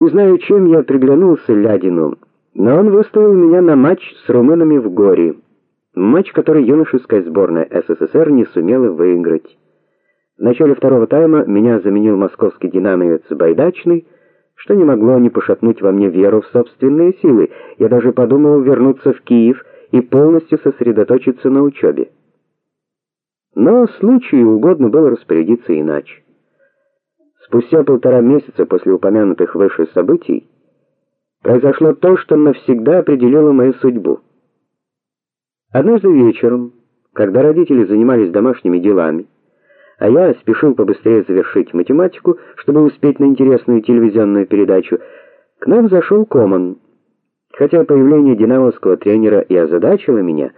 Не знаю, чем я приглянулся Лядину, но он выставил меня на матч с румынами в Горе. Матч, который юношеская сборная СССР не сумела выиграть. В начале второго тайма меня заменил московский динамовец Байдачный, что не могло не пошатнуть во мне веру в собственные силы. Я даже подумал вернуться в Киев и полностью сосредоточиться на учебе. Но случаю угодно было распорядиться иначе. Спустя полтора месяца после упомянутых выше событий произошло то, что навсегда определило мою судьбу. Однажды вечером, когда родители занимались домашними делами, а я спешил побыстрее завершить математику, чтобы успеть на интересную телевизионную передачу, к нам зашел Коман. Хотя появление динамовского тренера и озадачило меня,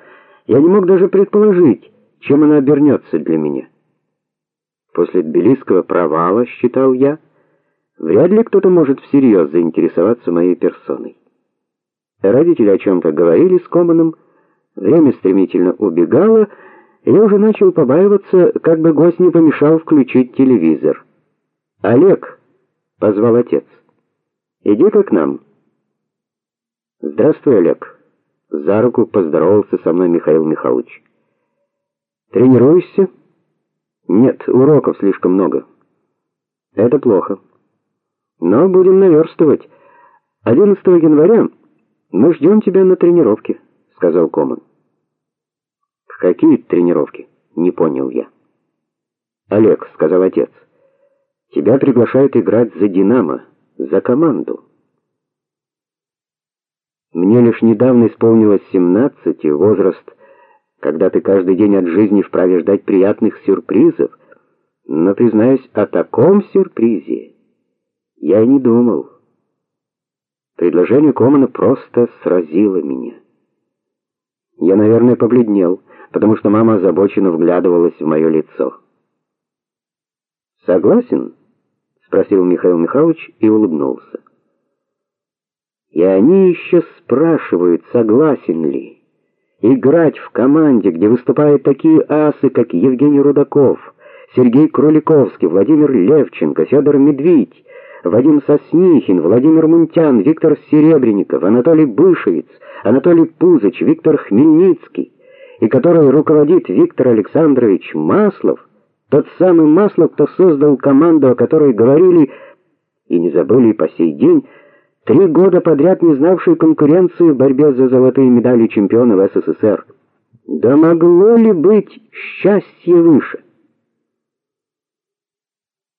я не мог даже предположить, чем оно обернется для меня. После тбилисского провала, считал я, вряд ли кто-то может всерьез заинтересоваться моей персоной. Родители о чем то говорили с Команом, время стремительно убегало, и я уже начал побаиваться, как бы гость не помешал включить телевизор. "Олег", позвал отец. "Иди-ка к нам". "Здравствуй, Олег". За руку поздоровался со мной Михаил Михайлович. "Тренируешься?" Нет, уроков слишком много. Это плохо. Но будем наверстывать. 11 января мы ждем тебя на тренировке, сказал Коман. Какие тренировки? Не понял я. Олег, сказал отец. Тебя приглашают играть за Динамо, за команду. Мне лишь недавно исполнилось 17, и возраст когда ты каждый день от жизни вправе ждать приятных сюрпризов. Но признаюсь, о таком сюрпризе я и не думал. Предложение Комана просто сразило меня. Я, наверное, побледнел, потому что мама озабоченно вглядывалась в мое лицо. Согласен? спросил Михаил Михайлович и улыбнулся. И они еще спрашивают, согласен ли играть в команде, где выступают такие асы, как Евгений Рудаков, Сергей Кроликовский, Владимир Левченко, Федор Медведь, Вадим Соснихин, Владимир Мунтян, Виктор Серебренников, Анатолий Бышевец, Анатолий Пузыч, Виктор Хмельницкий, и которой руководит Виктор Александрович Маслов, тот самый Маслов, кто создал команду, о которой говорили и не забыли по сей день три года подряд не знавший конкуренции в борьбе за золотые медали чемпионов СССР. Да могло ли быть счастье выше?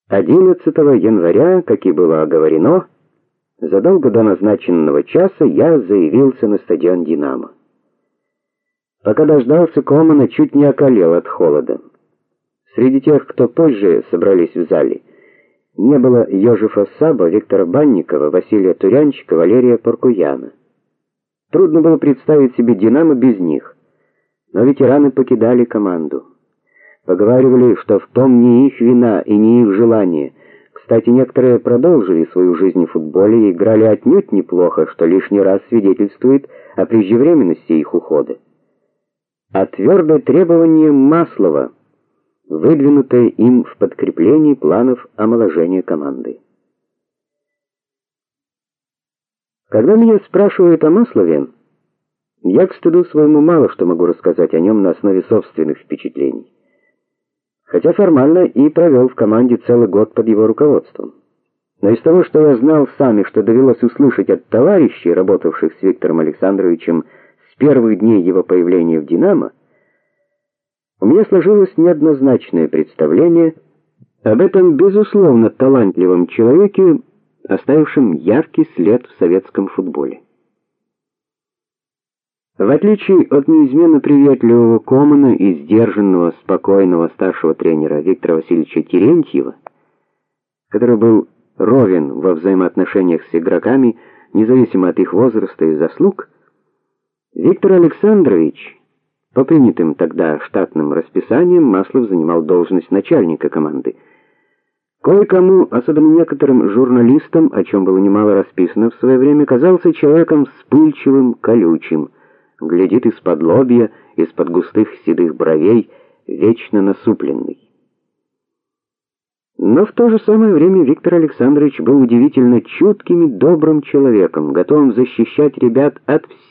11 января, как и было оговорено, задолго до назначенного часа я заявился на стадион Динамо. Пока дождался Комана, чуть не околел от холода. Среди тех, кто позже собрались в зале, не было Ёжефа Саба, Виктора Банникова, Василия Турянчика, Валерия Паркуяна. Трудно было представить себе Динамо без них. Но ветераны покидали команду. Поговаривали, что в том не их вина и не их желание. Кстати, некоторые продолжили свою жизнь в футболе и играли отнюдь неплохо, что лишний раз свидетельствует о преждевременности их ухода. А твердое требование Маслова выдвинутое им в подкреплении планов омоложения команды. Когда меня спрашивают о Маслове, я к стыду своему мало что могу рассказать о нем на основе собственных впечатлений. Хотя формально и провел в команде целый год под его руководством. Но из того, что я знал сам и что довелось услышать от товарищей, работавших с Виктором Александровичем с первых дней его появления в Динамо, меня сложилось неоднозначное представление об этом безусловно талантливом человеке, оставившем яркий след в советском футболе. В отличие от неизменно приветливого Комана и сдержанного, спокойного старшего тренера Виктора Васильевича Терентьева, который был ровен во взаимоотношениях с игроками, независимо от их возраста и заслуг, Виктор Александрович по принятым тогда штатным расписаниям Маслов занимал должность начальника команды. Кое-кому, особенно некоторым журналистам, о чем было немало расписано в свое время, казался человеком вспыльчивым, колючим, глядит из-под лобья, из-под густых седых бровей, вечно насупленный. Но в то же самое время Виктор Александрович был удивительно чутким и добрым человеком, готовым защищать ребят от всех